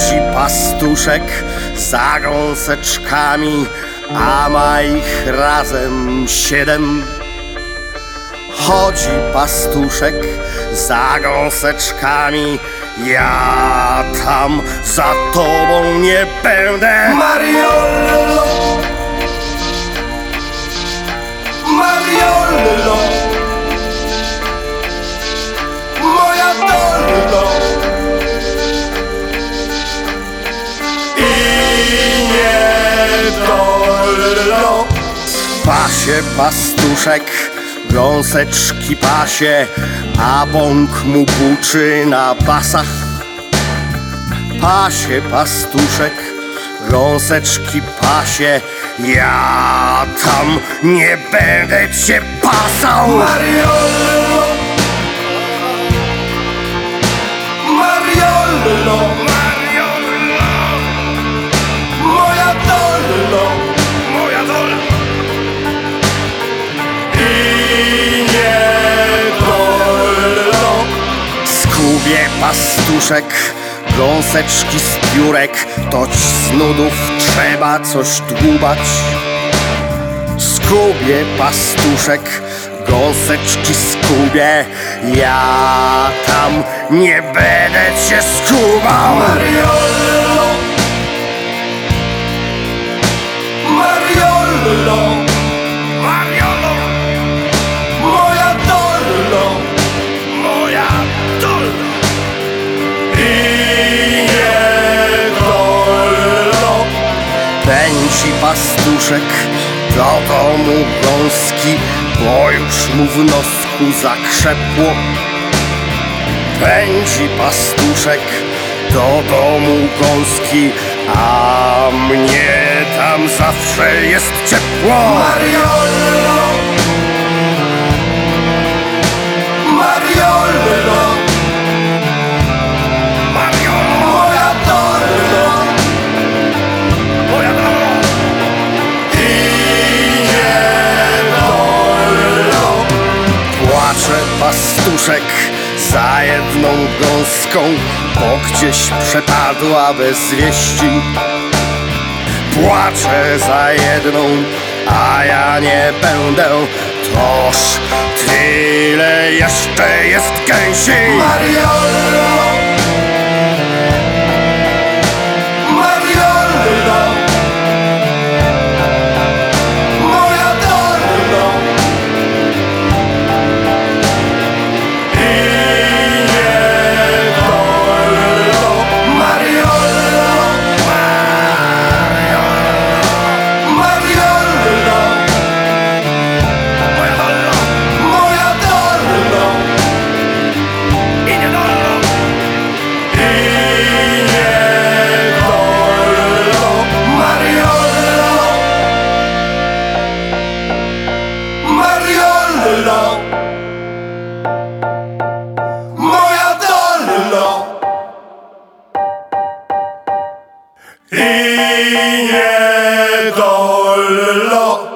Chodzi pastuszek za gąseczkami, a ma ich razem siedem. Chodzi pastuszek za gąseczkami, ja tam za tobą nie będę. Mariollo Pasie pastuszek, gąseczki pasie, a bąk mu buczy na basach. Pasie pastuszek, gąseczki pasie, ja tam nie będę cię pasał. Skubie pastuszek, gąseczki z piórek, toć z nudów trzeba coś dłubać. Skubie pastuszek, gąseczki skubie, ja tam nie będę cię skubał. Mariollo Pędzi pastuszek do domu gąski, bo już mu w nosku zakrzepło. Pędzi pastuszek do domu gąski, a mnie tam zawsze jest ciepło. Mariollo pastuszek za jedną gąską, bo gdzieś przepadła bez wieści. Płaczę za jedną, a ja nie będę, toż tyle jeszcze jest gęsi. Mariollo Ingen dollar